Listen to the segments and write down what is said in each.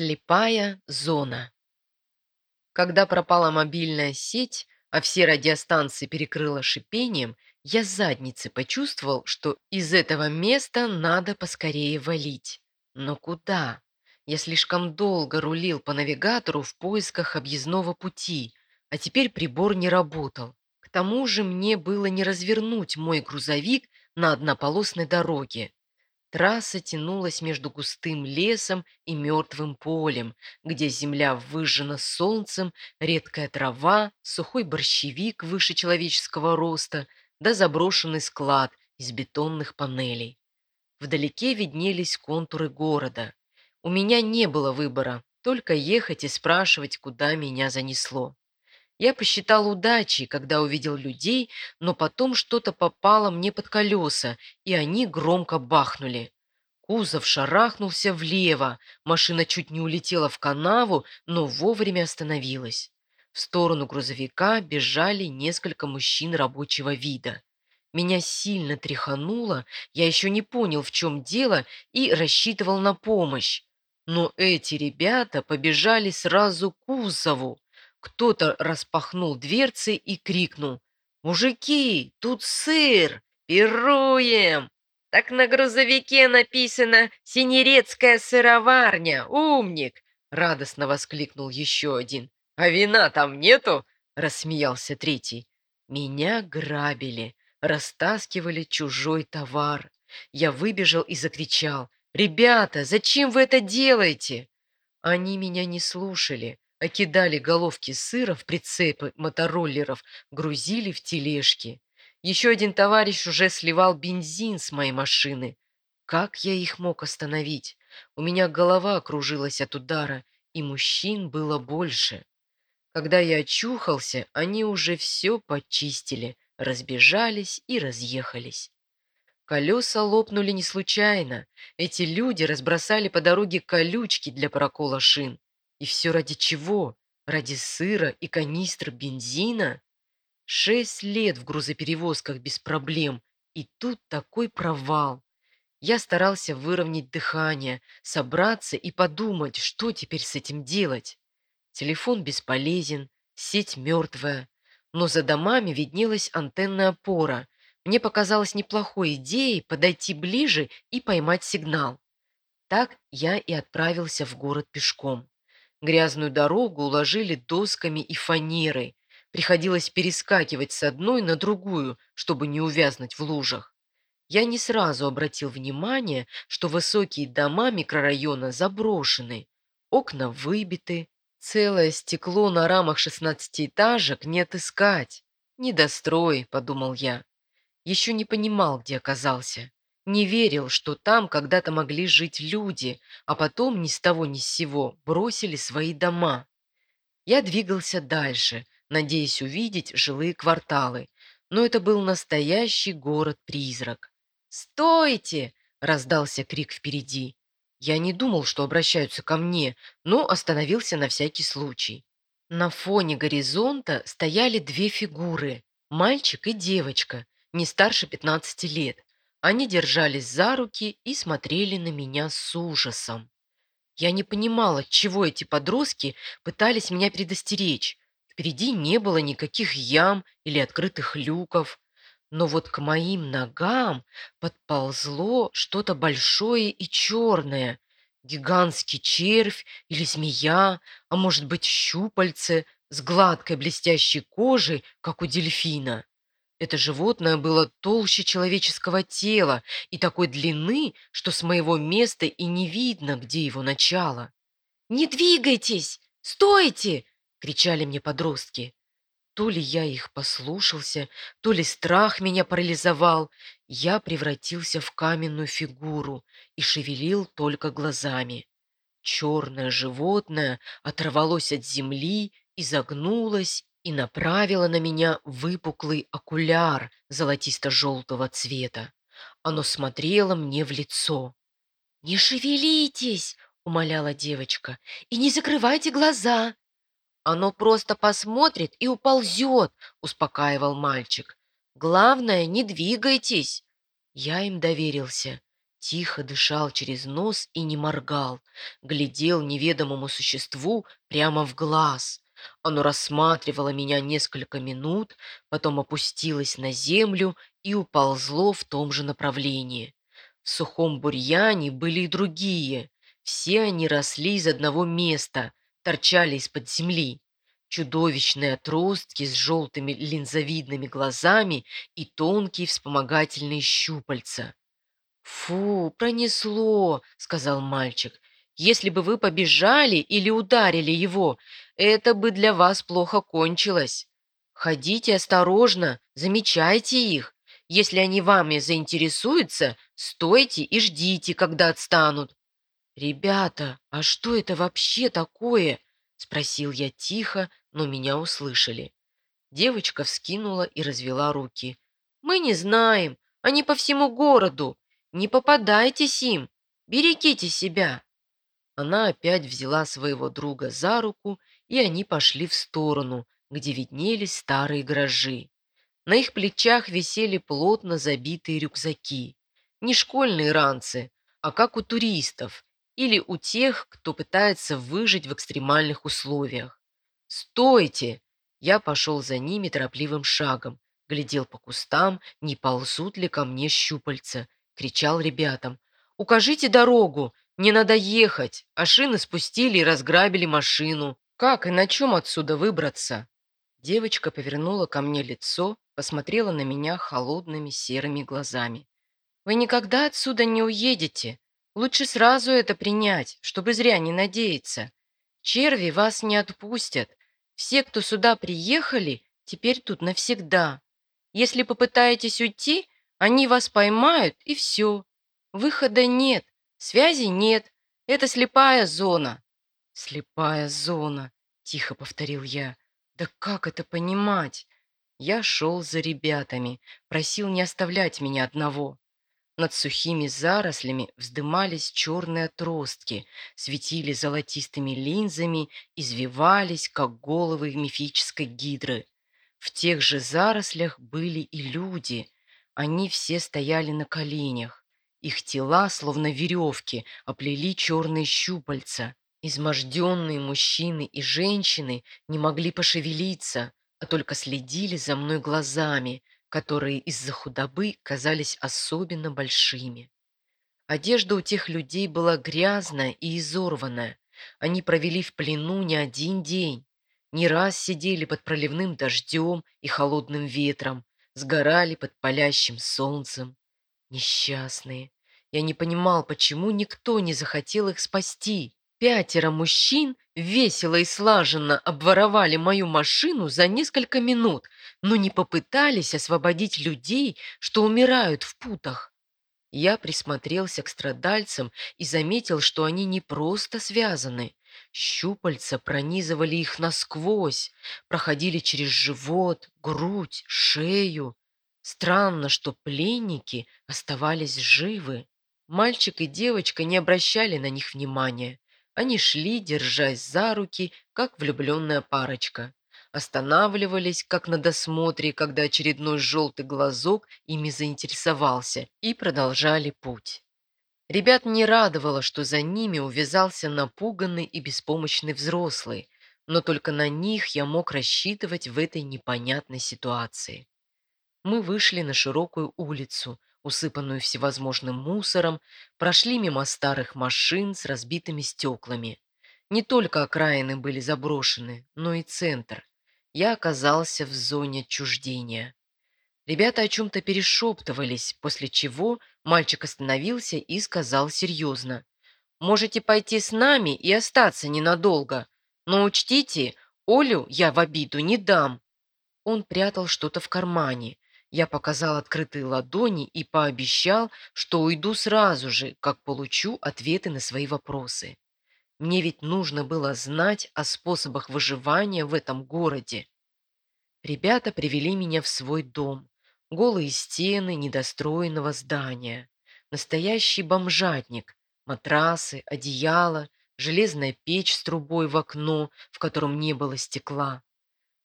Слепая зона. Когда пропала мобильная сеть, а все радиостанции перекрыло шипением, я задницей почувствовал, что из этого места надо поскорее валить. Но куда? Я слишком долго рулил по навигатору в поисках объездного пути, а теперь прибор не работал. К тому же мне было не развернуть мой грузовик на однополосной дороге. Трасса тянулась между густым лесом и мертвым полем, где земля выжжена солнцем, редкая трава, сухой борщевик выше человеческого роста, да заброшенный склад из бетонных панелей. Вдалеке виднелись контуры города. У меня не было выбора, только ехать и спрашивать, куда меня занесло. Я посчитал удачей, когда увидел людей, но потом что-то попало мне под колеса, и они громко бахнули. Кузов шарахнулся влево, машина чуть не улетела в канаву, но вовремя остановилась. В сторону грузовика бежали несколько мужчин рабочего вида. Меня сильно тряхануло, я еще не понял, в чем дело, и рассчитывал на помощь. Но эти ребята побежали сразу к кузову. Кто-то распахнул дверцы и крикнул. «Мужики, тут сыр! Пируем!» «Так на грузовике написано «Синерецкая сыроварня». Умник!» — радостно воскликнул еще один. «А вина там нету?» — рассмеялся третий. «Меня грабили, растаскивали чужой товар. Я выбежал и закричал. «Ребята, зачем вы это делаете?» Они меня не слушали окидали головки сыра в прицепы мотороллеров, грузили в тележки. Еще один товарищ уже сливал бензин с моей машины. Как я их мог остановить? У меня голова кружилась от удара, и мужчин было больше. Когда я очухался, они уже все почистили, разбежались и разъехались. Колеса лопнули не случайно. Эти люди разбросали по дороге колючки для прокола шин. И все ради чего? Ради сыра и канистр бензина? Шесть лет в грузоперевозках без проблем, и тут такой провал. Я старался выровнять дыхание, собраться и подумать, что теперь с этим делать. Телефон бесполезен, сеть мертвая, но за домами виднелась антенная опора. Мне показалось неплохой идеей подойти ближе и поймать сигнал. Так я и отправился в город пешком. Грязную дорогу уложили досками и фанерой. Приходилось перескакивать с одной на другую, чтобы не увязнуть в лужах. Я не сразу обратил внимание, что высокие дома микрорайона заброшены. Окна выбиты, целое стекло на рамах шестнадцатиэтажек не отыскать. «Недострой», — подумал я. Еще не понимал, где оказался. Не верил, что там когда-то могли жить люди, а потом ни с того ни с сего бросили свои дома. Я двигался дальше, надеясь увидеть жилые кварталы, но это был настоящий город-призрак. «Стойте!» — раздался крик впереди. Я не думал, что обращаются ко мне, но остановился на всякий случай. На фоне горизонта стояли две фигуры – мальчик и девочка, не старше 15 лет. Они держались за руки и смотрели на меня с ужасом. Я не понимала, чего эти подростки пытались меня предостеречь. Впереди не было никаких ям или открытых люков. Но вот к моим ногам подползло что-то большое и черное. Гигантский червь или змея, а может быть щупальце с гладкой блестящей кожей, как у дельфина. Это животное было толще человеческого тела и такой длины, что с моего места и не видно, где его начало. «Не двигайтесь! Стойте!» — кричали мне подростки. То ли я их послушался, то ли страх меня парализовал. Я превратился в каменную фигуру и шевелил только глазами. Черное животное оторвалось от земли, изогнулось и направила на меня выпуклый окуляр золотисто-желтого цвета. Оно смотрело мне в лицо. «Не шевелитесь!» — умоляла девочка. «И не закрывайте глаза!» «Оно просто посмотрит и уползет!» — успокаивал мальчик. «Главное, не двигайтесь!» Я им доверился. Тихо дышал через нос и не моргал, глядел неведомому существу прямо в глаз. Оно рассматривало меня несколько минут, потом опустилось на землю и уползло в том же направлении. В сухом бурьяне были и другие. Все они росли из одного места, торчали из-под земли. Чудовищные отростки с желтыми линзовидными глазами и тонкие вспомогательные щупальца. «Фу, пронесло», — сказал мальчик. «Если бы вы побежали или ударили его, это бы для вас плохо кончилось. Ходите осторожно, замечайте их. Если они вами заинтересуются, стойте и ждите, когда отстанут». «Ребята, а что это вообще такое?» — спросил я тихо, но меня услышали. Девочка вскинула и развела руки. «Мы не знаем. Они по всему городу. Не попадайтесь им. Берегите себя». Она опять взяла своего друга за руку, и они пошли в сторону, где виднелись старые гаражи. На их плечах висели плотно забитые рюкзаки. Не школьные ранцы, а как у туристов или у тех, кто пытается выжить в экстремальных условиях. «Стойте!» Я пошел за ними торопливым шагом, глядел по кустам, не ползут ли ко мне щупальца, кричал ребятам. «Укажите дорогу! Не надо ехать! А шины спустили и разграбили машину. Как и на чем отсюда выбраться?» Девочка повернула ко мне лицо, посмотрела на меня холодными серыми глазами. «Вы никогда отсюда не уедете. Лучше сразу это принять, чтобы зря не надеяться. Черви вас не отпустят. Все, кто сюда приехали, теперь тут навсегда. Если попытаетесь уйти, они вас поймают, и все. Выхода нет, связи нет. Это слепая зона». «Слепая зона», — тихо повторил я. «Да как это понимать?» Я шел за ребятами, просил не оставлять меня одного. Над сухими зарослями вздымались черные отростки, светили золотистыми линзами, извивались, как головы мифической гидры. В тех же зарослях были и люди. Они все стояли на коленях. Их тела, словно веревки, оплели черные щупальца. Изможденные мужчины и женщины не могли пошевелиться, а только следили за мной глазами, которые из-за худобы казались особенно большими. Одежда у тех людей была грязная и изорванная. Они провели в плену не один день. Не раз сидели под проливным дождем и холодным ветром, сгорали под палящим солнцем. Несчастные. Я не понимал, почему никто не захотел их спасти. Пятеро мужчин весело и слаженно обворовали мою машину за несколько минут, но не попытались освободить людей, что умирают в путах. Я присмотрелся к страдальцам и заметил, что они не просто связаны. Щупальца пронизывали их насквозь, проходили через живот, грудь, шею. Странно, что пленники оставались живы. Мальчик и девочка не обращали на них внимания. Они шли, держась за руки, как влюбленная парочка. Останавливались, как на досмотре, когда очередной желтый глазок ими заинтересовался, и продолжали путь. Ребят не радовало, что за ними увязался напуганный и беспомощный взрослый, но только на них я мог рассчитывать в этой непонятной ситуации. Мы вышли на широкую улицу, усыпанную всевозможным мусором, прошли мимо старых машин с разбитыми стеклами. Не только окраины были заброшены, но и центр. Я оказался в зоне отчуждения. Ребята о чем-то перешептывались, после чего мальчик остановился и сказал серьезно. «Можете пойти с нами и остаться ненадолго, но учтите, Олю я в обиду не дам». Он прятал что-то в кармане, я показал открытые ладони и пообещал, что уйду сразу же, как получу ответы на свои вопросы. Мне ведь нужно было знать о способах выживания в этом городе. Ребята привели меня в свой дом. Голые стены недостроенного здания. Настоящий бомжатник. Матрасы, одеяло, железная печь с трубой в окно, в котором не было стекла.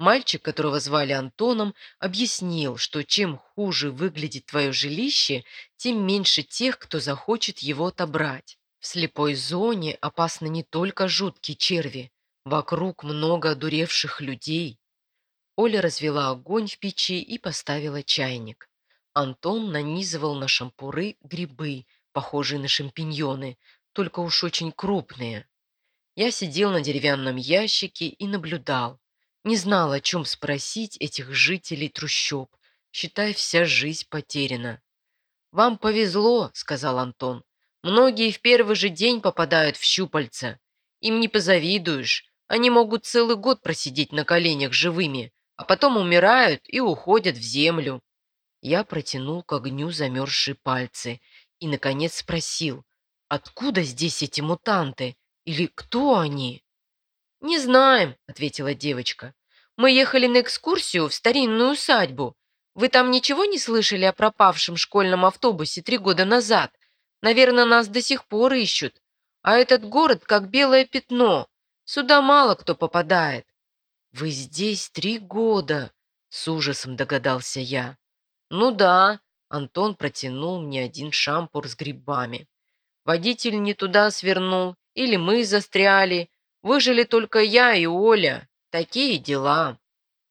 Мальчик, которого звали Антоном, объяснил, что чем хуже выглядит твое жилище, тем меньше тех, кто захочет его отобрать. В слепой зоне опасны не только жуткие черви. Вокруг много одуревших людей. Оля развела огонь в печи и поставила чайник. Антон нанизывал на шампуры грибы, похожие на шампиньоны, только уж очень крупные. Я сидел на деревянном ящике и наблюдал. Не знал, о чем спросить этих жителей трущоб, считай, вся жизнь потеряна. «Вам повезло», — сказал Антон. «Многие в первый же день попадают в щупальца. Им не позавидуешь. Они могут целый год просидеть на коленях живыми, а потом умирают и уходят в землю». Я протянул к огню замерзшие пальцы и, наконец, спросил, откуда здесь эти мутанты или кто они? «Не знаем», — ответила девочка. «Мы ехали на экскурсию в старинную усадьбу. Вы там ничего не слышали о пропавшем школьном автобусе три года назад? Наверное, нас до сих пор ищут. А этот город как белое пятно. Сюда мало кто попадает». «Вы здесь три года», — с ужасом догадался я. «Ну да», — Антон протянул мне один шампур с грибами. «Водитель не туда свернул, или мы застряли, Выжили только я и Оля. Такие дела».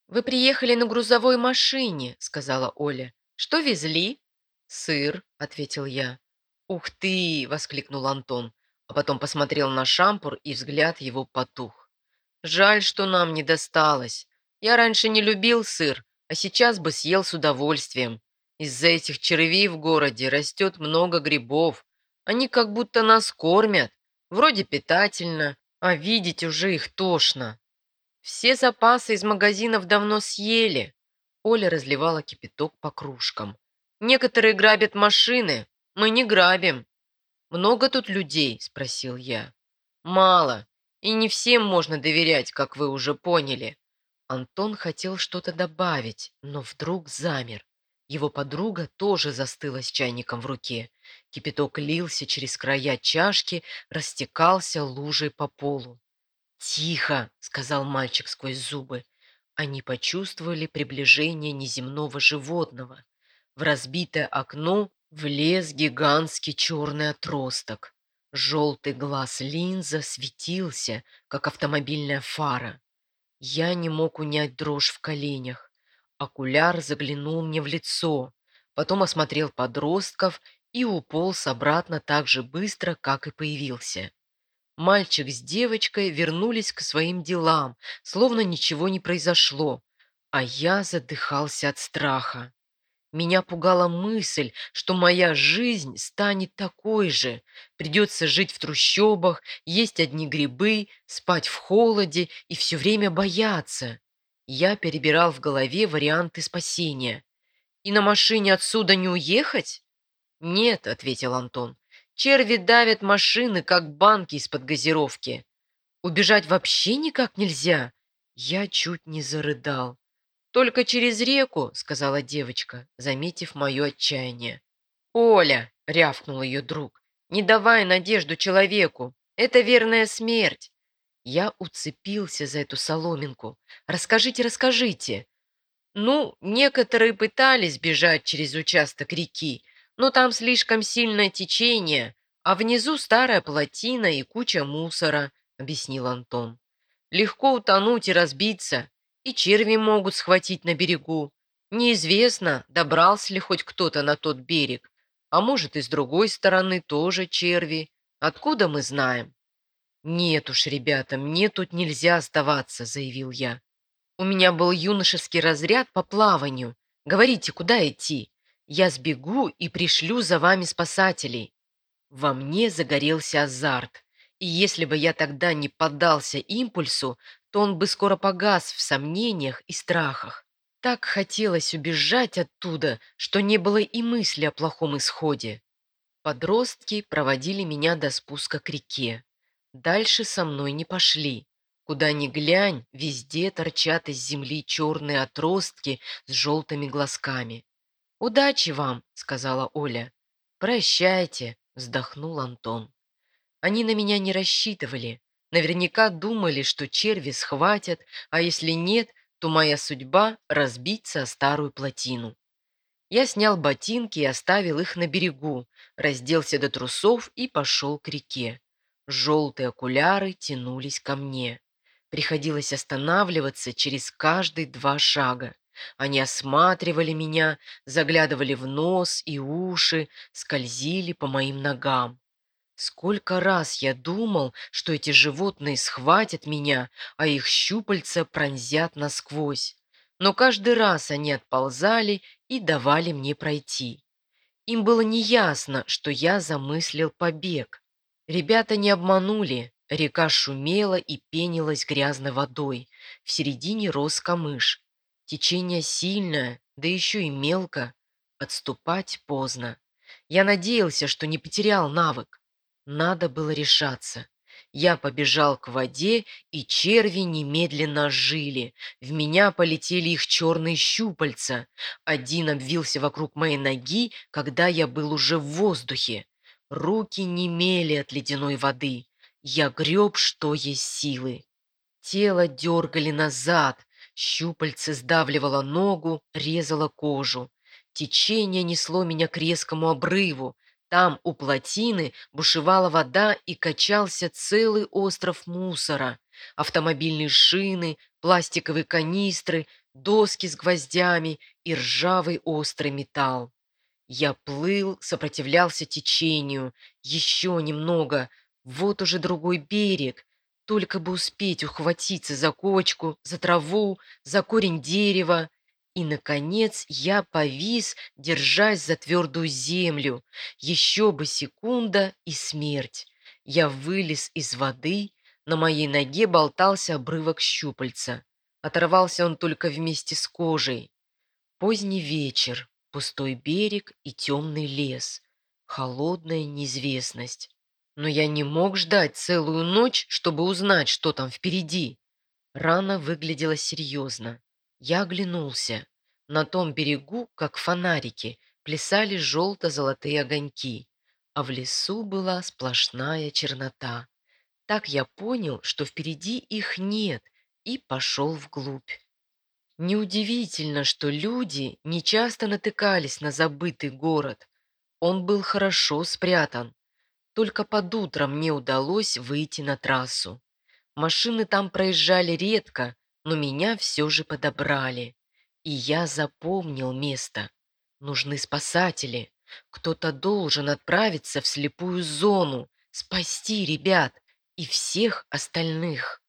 «Вы приехали на грузовой машине», — сказала Оля. «Что везли?» «Сыр», — ответил я. «Ух ты!» — воскликнул Антон, а потом посмотрел на шампур, и взгляд его потух. «Жаль, что нам не досталось. Я раньше не любил сыр, а сейчас бы съел с удовольствием. Из-за этих червей в городе растет много грибов. Они как будто нас кормят. Вроде питательно, а видеть уже их тошно. Все запасы из магазинов давно съели. Оля разливала кипяток по кружкам. Некоторые грабят машины, мы не грабим. Много тут людей? Спросил я. Мало. И не всем можно доверять, как вы уже поняли. Антон хотел что-то добавить, но вдруг замер. Его подруга тоже застыла с чайником в руке. Кипяток лился через края чашки, растекался лужей по полу. «Тихо!» — сказал мальчик сквозь зубы. Они почувствовали приближение неземного животного. В разбитое окно влез гигантский черный отросток. Желтый глаз линза светился, как автомобильная фара. Я не мог унять дрожь в коленях. Окуляр заглянул мне в лицо, потом осмотрел подростков и уполз обратно так же быстро, как и появился. Мальчик с девочкой вернулись к своим делам, словно ничего не произошло, а я задыхался от страха. Меня пугала мысль, что моя жизнь станет такой же. Придется жить в трущобах, есть одни грибы, спать в холоде и все время бояться. Я перебирал в голове варианты спасения. «И на машине отсюда не уехать?» «Нет», — ответил Антон. «Черви давят машины, как банки из-под газировки. Убежать вообще никак нельзя». Я чуть не зарыдал. «Только через реку», — сказала девочка, заметив мое отчаяние. «Оля», — рявкнул ее друг, — «не давай надежду человеку. Это верная смерть. Я уцепился за эту соломинку. «Расскажите, расскажите!» «Ну, некоторые пытались бежать через участок реки, но там слишком сильное течение, а внизу старая плотина и куча мусора», — объяснил Антон. «Легко утонуть и разбиться, и черви могут схватить на берегу. Неизвестно, добрался ли хоть кто-то на тот берег, а может и с другой стороны тоже черви. Откуда мы знаем?» «Нет уж, ребята, мне тут нельзя оставаться», — заявил я. «У меня был юношеский разряд по плаванию. Говорите, куда идти? Я сбегу и пришлю за вами спасателей». Во мне загорелся азарт, и если бы я тогда не поддался импульсу, то он бы скоро погас в сомнениях и страхах. Так хотелось убежать оттуда, что не было и мысли о плохом исходе. Подростки проводили меня до спуска к реке. Дальше со мной не пошли. Куда ни глянь, везде торчат из земли черные отростки с желтыми глазками. «Удачи вам!» — сказала Оля. «Прощайте!» — вздохнул Антон. Они на меня не рассчитывали. Наверняка думали, что черви схватят, а если нет, то моя судьба – разбиться о старую плотину. Я снял ботинки и оставил их на берегу, разделся до трусов и пошел к реке. Желтые окуляры тянулись ко мне. Приходилось останавливаться через каждые два шага. Они осматривали меня, заглядывали в нос и уши, скользили по моим ногам. Сколько раз я думал, что эти животные схватят меня, а их щупальца пронзят насквозь. Но каждый раз они отползали и давали мне пройти. Им было неясно, что я замыслил побег. Ребята не обманули. Река шумела и пенилась грязной водой. В середине рос камыш. Течение сильное, да еще и мелко. Отступать поздно. Я надеялся, что не потерял навык. Надо было решаться. Я побежал к воде, и черви немедленно жили. В меня полетели их черные щупальца. Один обвился вокруг моей ноги, когда я был уже в воздухе. Руки немели от ледяной воды. Я греб, что есть силы. Тело дергали назад. Щупальце сдавливало ногу, резало кожу. Течение несло меня к резкому обрыву. Там, у плотины, бушевала вода и качался целый остров мусора. Автомобильные шины, пластиковые канистры, доски с гвоздями и ржавый острый металл. Я плыл, сопротивлялся течению. Еще немного. Вот уже другой берег. Только бы успеть ухватиться за кочку, за траву, за корень дерева. И, наконец, я повис, держась за твердую землю. Еще бы секунда и смерть. Я вылез из воды, на моей ноге болтался обрывок щупальца. Оторвался он только вместе с кожей. Поздний вечер, пустой берег и темный лес. Холодная неизвестность. Но я не мог ждать целую ночь, чтобы узнать, что там впереди. Рана выглядела серьезно. Я оглянулся. На том берегу, как фонарики, плясали желто-золотые огоньки, а в лесу была сплошная чернота. Так я понял, что впереди их нет, и пошел вглубь. Неудивительно, что люди нечасто натыкались на забытый город. Он был хорошо спрятан. Только под утро мне удалось выйти на трассу. Машины там проезжали редко, но меня все же подобрали. И я запомнил место. Нужны спасатели. Кто-то должен отправиться в слепую зону, спасти ребят и всех остальных.